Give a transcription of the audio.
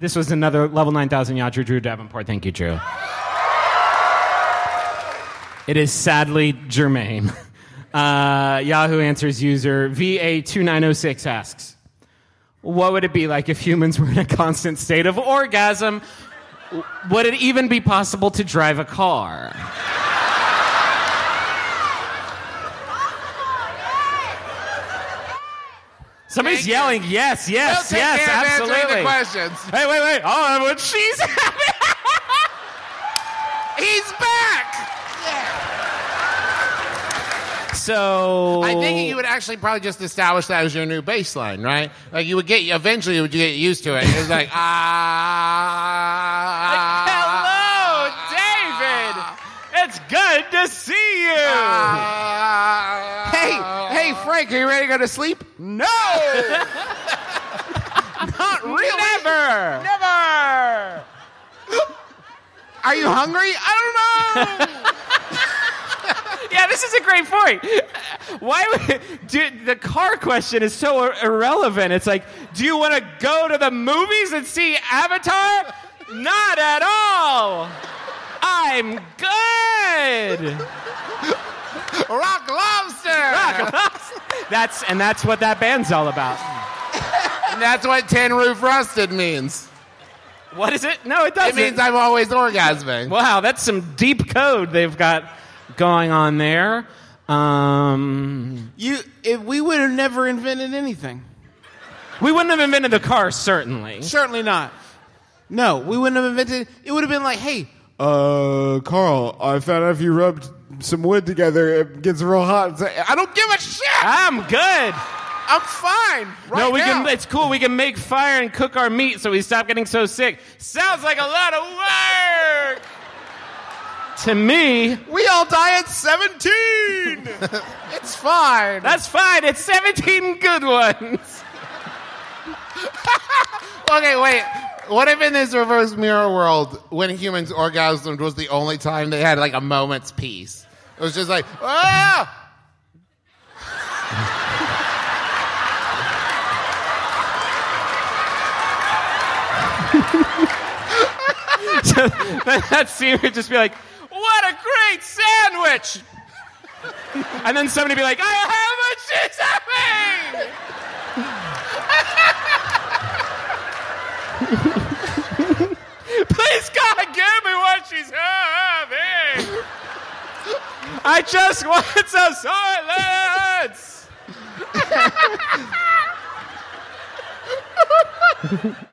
This was another level 9000 yacht, Drew, Drew Davenport. Thank you, Drew. It is sadly germane. Uh, Yahoo Answers user VA2906 asks What would it be like if humans were in a constant state of orgasm? Would it even be possible to drive a car? Somebody's Thank you. yelling, yes, yes, We'll yes, care of answering absolutely. the questions. Hey, wait, wait. Oh, what she's having. He's back. So I think you would actually probably just establish that as your new baseline, right? Like you would get eventually would you would get used to it. It's like ah. Good to see you. ah. hey, hey, Frank, are you ready to go to sleep? no, Not really. never, never. Are you hungry? I don't know. Yeah, this is a great point. Why would dude, the car question is so ir- irrelevant? It's like, do you want to go to the movies and see Avatar? Not at all. I'm good. Rock lobster. That's and that's what that band's all about. And that's what tin roof rusted means. What is it? No, it doesn't. It means I'm always orgasming. wow, that's some deep code they've got going on there. Um, You, if we would have never invented anything. we wouldn't have invented the car, certainly. Certainly not. No, we wouldn't have invented. It would have been like, hey, uh, Carl, I found out if you rubbed some wood together, it gets real hot. I don't give a shit. I'm good. I'm fine. Right no, we now. can. It's cool. We can make fire and cook our meat, so we stop getting so sick. Sounds like a lot of work. To me, We all die at 17. It's fine. that's fine. It's 17 good ones. Okay, wait. What if in this reverse mirror world, when humans orgasmed was the only time they had like a moment's peace? It was just like, ah! So that scene would just be like, "What a great sandwich!" and then somebody be like, "I have a cheese having." Please, God, give me what she's having. I just want some silence.